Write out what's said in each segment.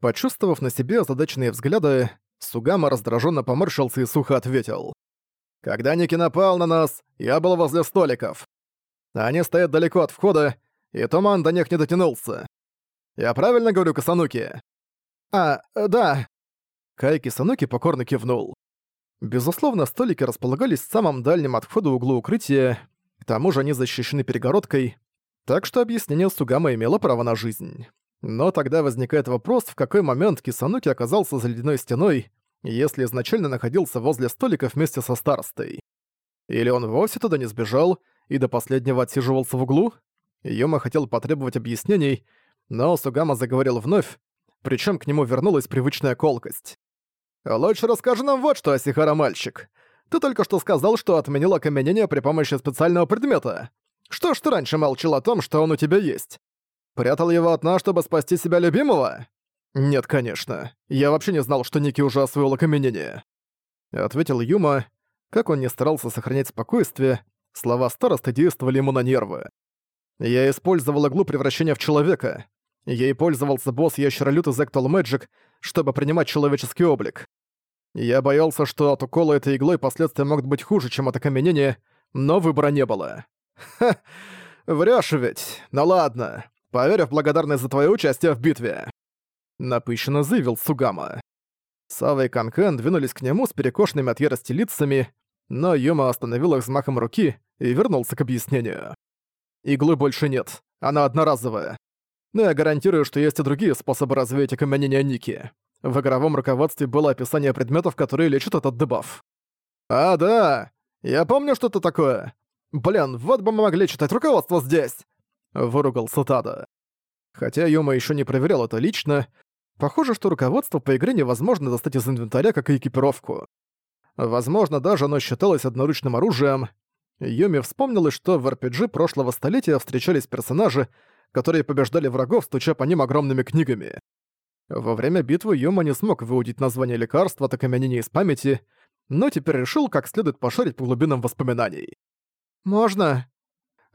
Почувствовав на себе озадаченные взгляды, Сугама раздраженно поморщился и сухо ответил. «Когда Ники напал на нас, я был возле столиков. Они стоят далеко от входа, и туман до них не дотянулся. Я правильно говорю, Касануки?» «А, да». Кай Кисануки покорно кивнул. Безусловно, столики располагались в самом дальнем от входа углу укрытия, к тому же они защищены перегородкой, так что объяснение Сугама имело право на жизнь. Но тогда возникает вопрос, в какой момент Кисануки оказался за ледяной стеной, если изначально находился возле столика вместе со старостой. Или он вовсе туда не сбежал и до последнего отсиживался в углу? Юма хотел потребовать объяснений, но Сугама заговорил вновь, причем к нему вернулась привычная колкость. «Лучше расскажи нам вот что, Асихара мальчик. Ты только что сказал, что отменил окаменение при помощи специального предмета. Что ж ты раньше молчал о том, что он у тебя есть? Прятал его от нас, чтобы спасти себя любимого? Нет, конечно. Я вообще не знал, что Ники уже освоил окаменение. Ответил Юма. Как он не старался сохранять спокойствие, слова старосты действовали ему на нервы. Я использовал иглу превращения в человека. Ей пользовался босс Ящеролют из Actual Magic, чтобы принимать человеческий облик. Я боялся, что от укола этой иглой последствия могут быть хуже, чем от окаменения, но выбора не было. Ха, врёшь ведь. Ну ладно поверив благодарность за твое участие в битве!» Напыщенно заявил Сугама. Сава и Канкен двинулись к нему с перекошенными от ярости лицами, но Юма остановил их взмахом руки и вернулся к объяснению. «Иглы больше нет, она одноразовая. Но я гарантирую, что есть и другие способы развеять окаменение Ники. В игровом руководстве было описание предметов, которые лечат этот дебаф. «А, да! Я помню что-то такое! Блин, вот бы мы могли читать руководство здесь!» Выругался Тада. Хотя Юма еще не проверял это лично, похоже, что руководство по игре невозможно достать из инвентаря, как и экипировку. Возможно, даже оно считалось одноручным оружием. Юми вспомнилось, что в RPG прошлого столетия встречались персонажи, которые побеждали врагов, стуча по ним огромными книгами. Во время битвы Юма не смог выудить название лекарства от окаменения из памяти, но теперь решил как следует пошарить по глубинам воспоминаний. «Можно?»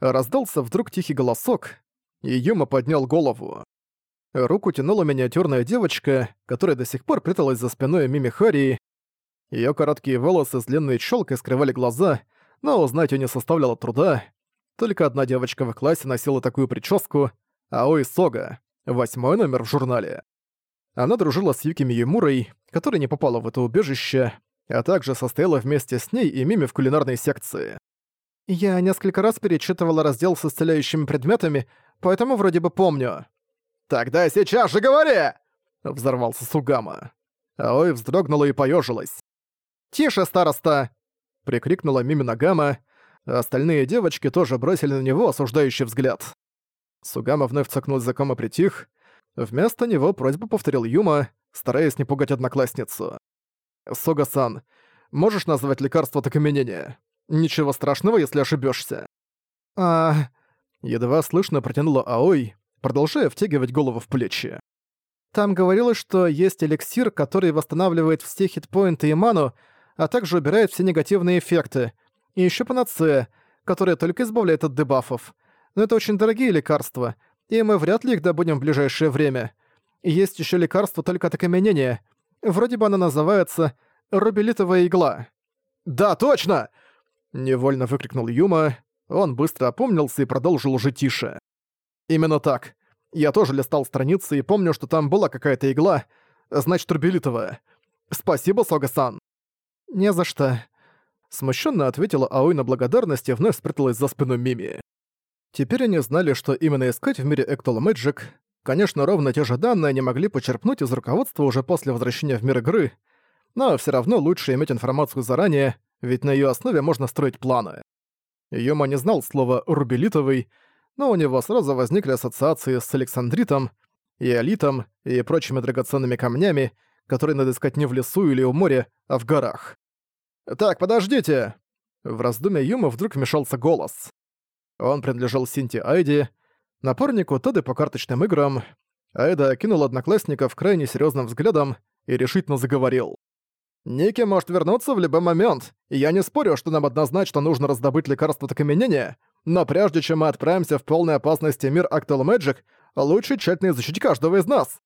Раздался вдруг тихий голосок, и Юма поднял голову. Руку тянула миниатюрная девочка, которая до сих пор пряталась за спиной Мими Харии. Её короткие волосы с длинной щёлкой скрывали глаза, но узнать её не составляло труда. Только одна девочка в классе носила такую прическу — Аой Сога, восьмой номер в журнале. Она дружила с Юки Миемурой, которая не попала в это убежище, а также состояла вместе с ней и Мими в кулинарной секции. Я несколько раз перечитывала раздел с исцеляющими предметами, поэтому вроде бы помню. «Тогда сейчас же говори!» — взорвался Сугама. Аой вздрогнула и поежилась. «Тише, староста!» — прикрикнула Мими Нагама. Остальные девочки тоже бросили на него осуждающий взгляд. Сугама вновь цокнул языком и притих. Вместо него просьбу повторил Юма, стараясь не пугать одноклассницу. «Сога-сан, можешь назвать лекарство от окаменения?» Ничего страшного, если ошибешься. А... Едва слышно протянула Аой, продолжая втягивать голову в плечи. Там говорилось, что есть эликсир, который восстанавливает все хитпоинты и ману, а также убирает все негативные эффекты. И еще панацея, которая только избавляет от дебафов. Но это очень дорогие лекарства, и мы вряд ли их добудем в ближайшее время. Есть еще лекарство только от окаменения. Вроде бы оно называется рубелитовая игла. «Да, точно! Невольно выкрикнул Юма. Он быстро опомнился и продолжил уже тише. «Именно так. Я тоже листал страницы и помню, что там была какая-то игла, значит, турбилитовая. Спасибо, Сога-сан». «Не за что». Смущенно ответила Аой на благодарность и вновь спряталась за спину Мими. Теперь они знали, что именно искать в мире Actual Magic. Конечно, ровно те же данные они могли почерпнуть из руководства уже после возвращения в мир игры, но все равно лучше иметь информацию заранее, ведь на ее основе можно строить планы. Юма не знал слова «рубелитовый», но у него сразу возникли ассоциации с Александритом, и Алитом, и прочими драгоценными камнями, которые надо искать не в лесу или у моря, а в горах. «Так, подождите!» В раздумье Юма вдруг вмешался голос. Он принадлежал Синти Айди, напарнику Теды по карточным играм. Айда окинул одноклассников крайне серьезным взглядом и решительно заговорил. Ники может вернуться в любой момент, и я не спорю, что нам однозначно нужно раздобыть лекарство от окаменения, но прежде чем мы отправимся в полной опасности мир Actual Magic, лучше тщательно изучить каждого из нас.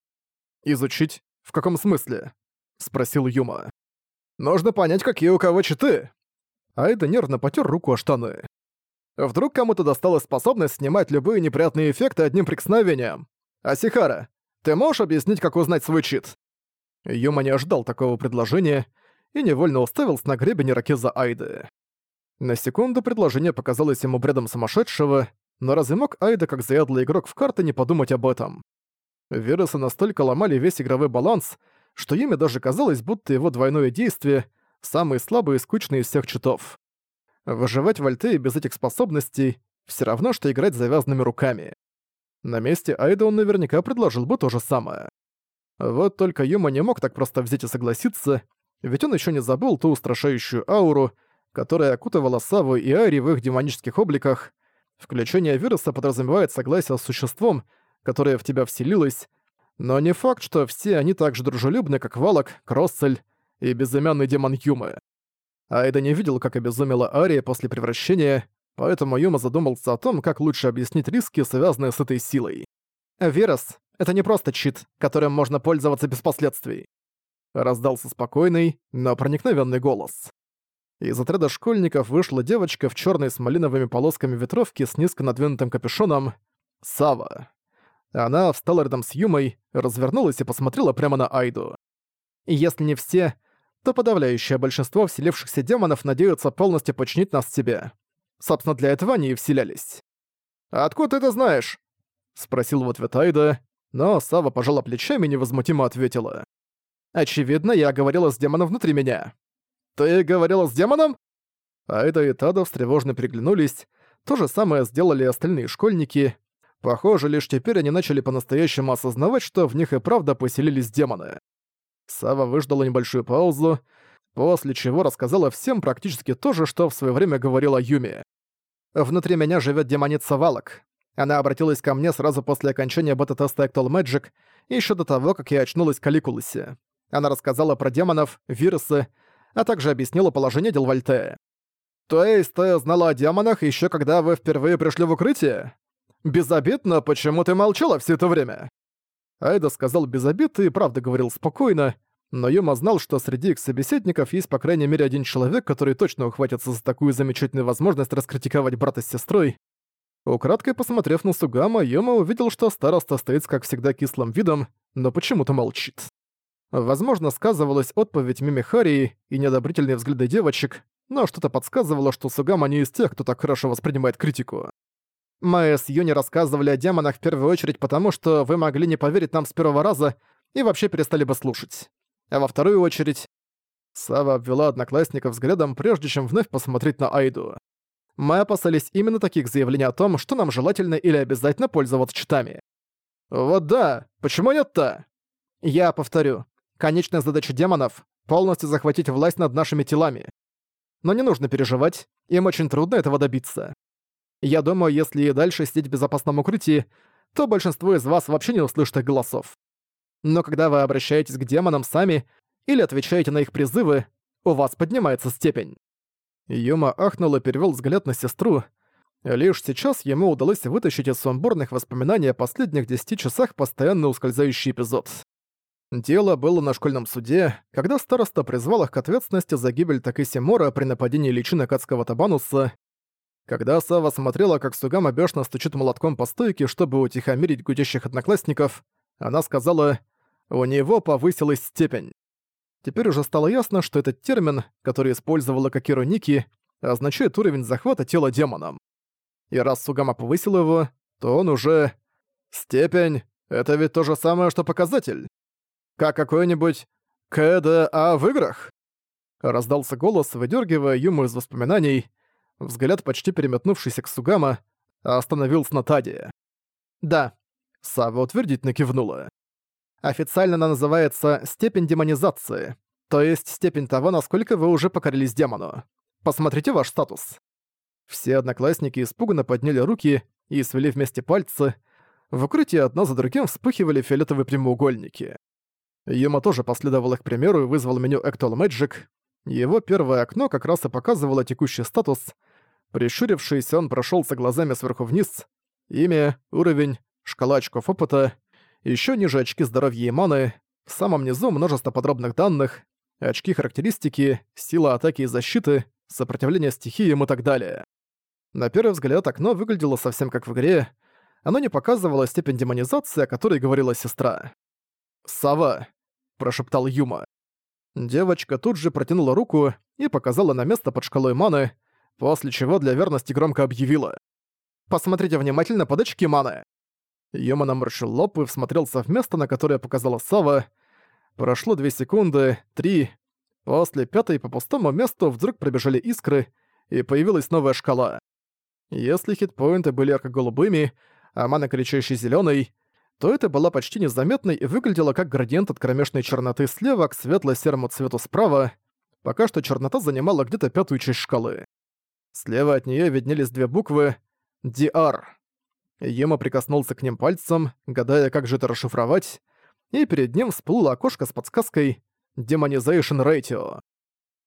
«Изучить? В каком смысле?» — спросил Юма. «Нужно понять, какие у кого читы». Айда нервно потер руку о штаны. Вдруг кому-то досталась способность снимать любые неприятные эффекты одним прикосновением. Асихара, ты можешь объяснить, как узнать свой чит? Юма не ожидал такого предложения и невольно уставился на гребень ракеза Айды. На секунду предложение показалось ему бредом сумасшедшего, но разве мог Айда, как заядлый игрок в карты, не подумать об этом? Вирусы настолько ломали весь игровой баланс, что Юме даже казалось, будто его двойное действие — самый слабый и скучный из всех читов. Выживать в Альтее без этих способностей — все равно, что играть завязанными руками. На месте Айда он наверняка предложил бы то же самое. Вот только Юма не мог так просто взять и согласиться, ведь он еще не забыл ту устрашающую ауру, которая окутывала Саву и Ари в их демонических обликах. Включение вируса подразумевает согласие с существом, которое в тебя вселилось, но не факт, что все они так же дружелюбны, как Валок, Кроссель и безымянный демон Юмы. Айда не видел, как обезумела Ария после превращения, поэтому Юма задумался о том, как лучше объяснить риски, связанные с этой силой. «Вирус — это не просто чит, которым можно пользоваться без последствий», — раздался спокойный, но проникновенный голос. Из отряда школьников вышла девочка в черной с малиновыми полосками ветровки с низко надвинутым капюшоном — Сава. Она встала рядом с Юмой, развернулась и посмотрела прямо на Айду. «Если не все, то подавляющее большинство вселившихся демонов надеются полностью подчинить нас себе. Собственно, для этого они и вселялись». «Откуда ты это знаешь?» — спросил в ответ Айда, но Сава пожала плечами и невозмутимо ответила. «Очевидно, я говорила с демоном внутри меня». «Ты говорила с демоном?» Айда и Тада встревожно переглянулись. То же самое сделали остальные школьники, Похоже, лишь теперь они начали по-настоящему осознавать, что в них и правда поселились демоны. Сава выждала небольшую паузу, после чего рассказала всем практически то же, что в свое время говорила Юми. «Внутри меня живет демоница Валок. Она обратилась ко мне сразу после окончания бета-теста Actual Magic, еще до того, как я очнулась в Каликулусе. Она рассказала про демонов, вирусы, а также объяснила положение дел в Альтее. «То есть ты знала о демонах еще когда вы впервые пришли в укрытие?» без обид, но почему ты молчала все это время?» Айда сказал без и правда говорил спокойно, но Юма знал, что среди их собеседников есть по крайней мере один человек, который точно ухватится за такую замечательную возможность раскритиковать брата с сестрой. Украдкой посмотрев на Сугама, Юма увидел, что староста стоит как всегда кислым видом, но почему-то молчит. Возможно, сказывалась отповедь Мимихарии и неодобрительные взгляды девочек, но что-то подсказывало, что Сугама не из тех, кто так хорошо воспринимает критику. Мы с Юни рассказывали о демонах в первую очередь потому, что вы могли не поверить нам с первого раза и вообще перестали бы слушать. А во вторую очередь... Сава обвела одноклассников взглядом, прежде чем вновь посмотреть на Айду. Мы опасались именно таких заявлений о том, что нам желательно или обязательно пользоваться читами. Вот да, почему нет-то? Я повторю, конечная задача демонов — полностью захватить власть над нашими телами. Но не нужно переживать, им очень трудно этого добиться. Я думаю, если и дальше сидеть в безопасном укрытии, то большинство из вас вообще не услышит их голосов. Но когда вы обращаетесь к демонам сами или отвечаете на их призывы, у вас поднимается степень». Юма ахнул и перевёл взгляд на сестру. Лишь сейчас ему удалось вытащить из сумбурных воспоминаний о последних десяти часах постоянно ускользающий эпизод. Дело было на школьном суде, когда староста призвал их к ответственности за гибель Такиси Мора при нападении личинок адского Табануса. Когда Сава смотрела, как Сугама бешено стучит молотком по стойке, чтобы утихомирить гудящих одноклассников, она сказала «У него повысилась степень». Теперь уже стало ясно, что этот термин, который использовала Кокиру Ники, означает уровень захвата тела демоном. И раз Сугама повысил его, то он уже... Степень — это ведь то же самое, что показатель. Как какой-нибудь КДА в играх? Раздался голос, выдергивая Юму из воспоминаний, Взгляд, почти переметнувшийся к Сугама, остановился на Таде. «Да», — Сава утвердительно кивнула. «Официально она называется «степень демонизации», то есть степень того, насколько вы уже покорились демону. Посмотрите ваш статус». Все одноклассники испуганно подняли руки и свели вместе пальцы. В укрытии одно за другим вспыхивали фиолетовые прямоугольники. Юма тоже последовал их примеру и вызвал меню Actual Magic. Его первое окно как раз и показывало текущий статус — Прищурившись, он прошелся глазами сверху вниз. Имя, уровень, шкала очков опыта, еще ниже очки здоровья и маны, В самом низу множество подробных данных, очки характеристики, сила атаки и защиты, сопротивление стихиям и так далее. На первый взгляд окно выглядело совсем как в игре, оно не показывало степень демонизации, о которой говорила сестра. «Сова», — прошептал Юма. Девочка тут же протянула руку и показала на место под шкалой маны, после чего для верности громко объявила. «Посмотрите внимательно под очки маны». Юма наморщил лоб и всмотрелся в место, на которое показала Сава. Прошло две секунды, три. После пятой по пустому месту вдруг пробежали искры, и появилась новая шкала. Если хитпоинты были ярко-голубыми, а мана кричащей зеленой, то это была почти незаметной и выглядела как градиент от кромешной черноты слева к светло-серому цвету справа, пока что чернота занимала где-то пятую часть шкалы. Слева от нее виднелись две буквы «DR». Ема прикоснулся к ним пальцем, гадая, как же это расшифровать, и перед ним всплыло окошко с подсказкой «Demonization Ratio».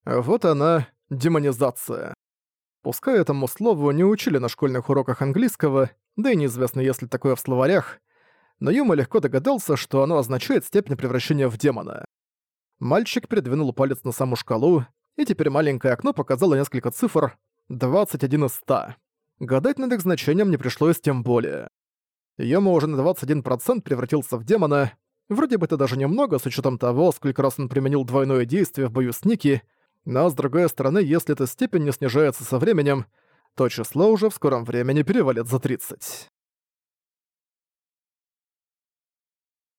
Вот она, демонизация. Пускай этому слову не учили на школьных уроках английского, да и неизвестно, есть ли такое в словарях, но Юма легко догадался, что оно означает степень превращения в демона. Мальчик передвинул палец на саму шкалу, и теперь маленькое окно показало несколько цифр 21 из 100. Гадать над их значением не пришлось тем более. Юма уже на 21% превратился в демона, вроде бы это даже немного, с учетом того, сколько раз он применил двойное действие в бою с Ники, но с другой стороны, если эта степень не снижается со временем, то число уже в скором времени перевалит за 30.